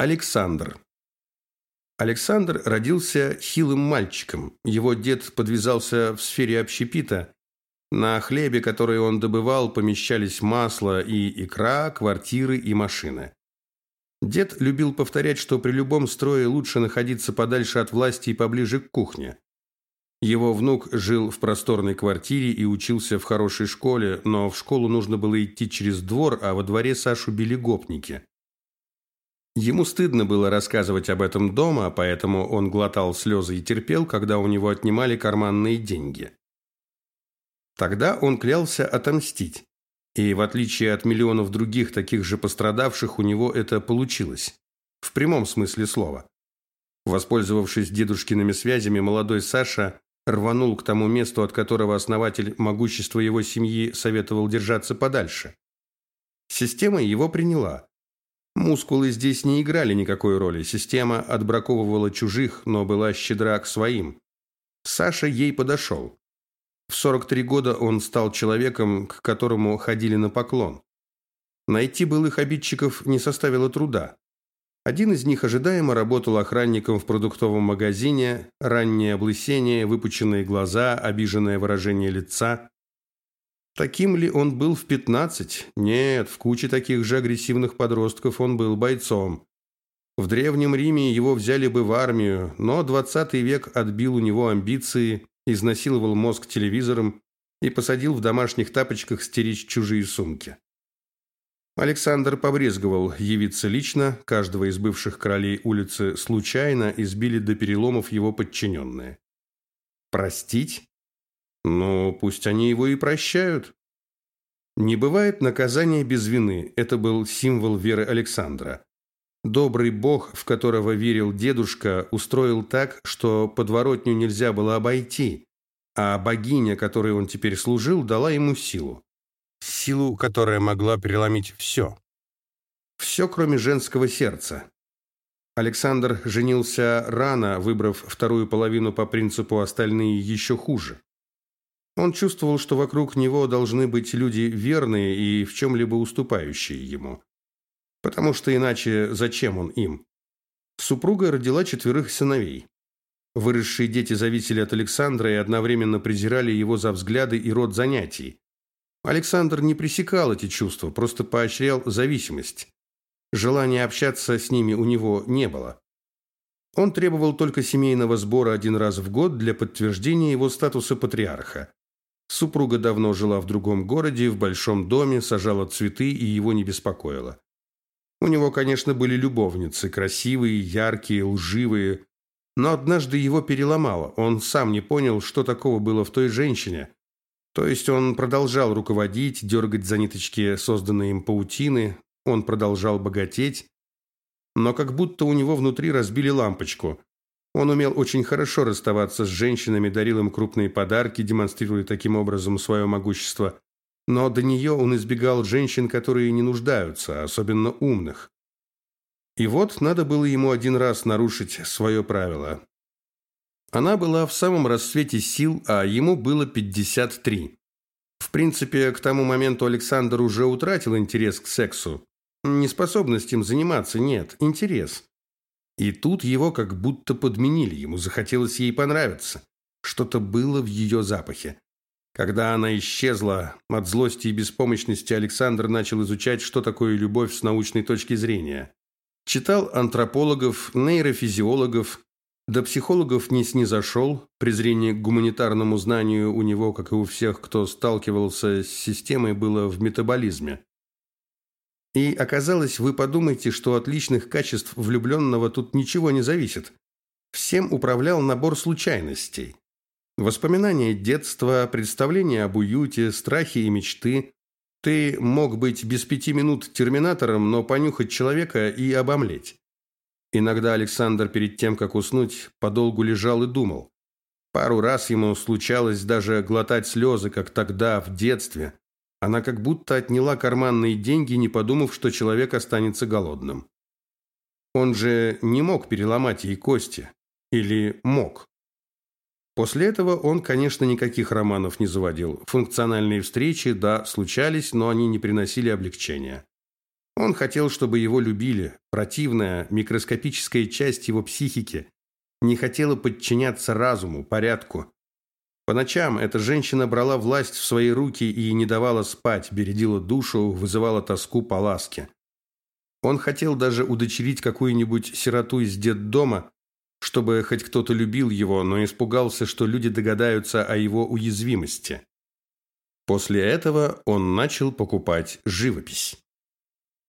Александр. Александр родился хилым мальчиком. Его дед подвязался в сфере общепита. На хлебе, который он добывал, помещались масло и икра, квартиры и машины. Дед любил повторять, что при любом строе лучше находиться подальше от власти и поближе к кухне. Его внук жил в просторной квартире и учился в хорошей школе, но в школу нужно было идти через двор, а во дворе Сашу били гопники. Ему стыдно было рассказывать об этом дома, поэтому он глотал слезы и терпел, когда у него отнимали карманные деньги. Тогда он клялся отомстить. И в отличие от миллионов других таких же пострадавших, у него это получилось. В прямом смысле слова. Воспользовавшись дедушкиными связями, молодой Саша рванул к тому месту, от которого основатель могущества его семьи советовал держаться подальше. Система его приняла – Мускулы здесь не играли никакой роли. Система отбраковывала чужих, но была щедра к своим. Саша ей подошел. В 43 года он стал человеком, к которому ходили на поклон. Найти былых обидчиков не составило труда. Один из них ожидаемо работал охранником в продуктовом магазине, раннее облысение, выпученные глаза, обиженное выражение лица. Таким ли он был в 15? Нет, в куче таких же агрессивных подростков он был бойцом. В Древнем Риме его взяли бы в армию, но 20 век отбил у него амбиции, изнасиловал мозг телевизором и посадил в домашних тапочках стеречь чужие сумки. Александр побрезговал явиться лично, каждого из бывших королей улицы случайно избили до переломов его подчиненные. Простить? Ну, пусть они его и прощают. Не бывает наказания без вины. Это был символ веры Александра. Добрый бог, в которого верил дедушка, устроил так, что подворотню нельзя было обойти, а богиня, которой он теперь служил, дала ему силу. Силу, которая могла переломить все. Все, кроме женского сердца. Александр женился рано, выбрав вторую половину по принципу «остальные еще хуже». Он чувствовал, что вокруг него должны быть люди верные и в чем-либо уступающие ему. Потому что иначе зачем он им? Супруга родила четверых сыновей. Выросшие дети зависели от Александра и одновременно презирали его за взгляды и род занятий. Александр не пресекал эти чувства, просто поощрял зависимость. Желания общаться с ними у него не было. Он требовал только семейного сбора один раз в год для подтверждения его статуса патриарха. Супруга давно жила в другом городе, в большом доме, сажала цветы и его не беспокоило. У него, конечно, были любовницы, красивые, яркие, лживые. Но однажды его переломало. Он сам не понял, что такого было в той женщине. То есть он продолжал руководить, дергать за ниточки созданные им паутины, он продолжал богатеть. Но как будто у него внутри разбили лампочку. Он умел очень хорошо расставаться с женщинами, дарил им крупные подарки, демонстрируя таким образом свое могущество. Но до нее он избегал женщин, которые не нуждаются, особенно умных. И вот надо было ему один раз нарушить свое правило. Она была в самом расцвете сил, а ему было 53. В принципе, к тому моменту Александр уже утратил интерес к сексу. Неспособность им заниматься нет, интерес. И тут его как будто подменили, ему захотелось ей понравиться. Что-то было в ее запахе. Когда она исчезла, от злости и беспомощности Александр начал изучать, что такое любовь с научной точки зрения. Читал антропологов, нейрофизиологов, до психологов не снизошел, презрение к гуманитарному знанию у него, как и у всех, кто сталкивался с системой, было в метаболизме. И оказалось, вы подумаете, что от личных качеств влюбленного тут ничего не зависит. Всем управлял набор случайностей. Воспоминания детства, представления об уюте, страхи и мечты. Ты мог быть без пяти минут терминатором, но понюхать человека и обомлеть. Иногда Александр перед тем, как уснуть, подолгу лежал и думал. Пару раз ему случалось даже глотать слезы, как тогда, в детстве, она как будто отняла карманные деньги, не подумав, что человек останется голодным. Он же не мог переломать ей кости. Или мог? После этого он, конечно, никаких романов не заводил. Функциональные встречи, да, случались, но они не приносили облегчения. Он хотел, чтобы его любили. Противная, микроскопическая часть его психики не хотела подчиняться разуму, порядку. По ночам эта женщина брала власть в свои руки и не давала спать, бередила душу, вызывала тоску по ласке. Он хотел даже удочерить какую-нибудь сироту из детдома, чтобы хоть кто-то любил его, но испугался, что люди догадаются о его уязвимости. После этого он начал покупать живопись.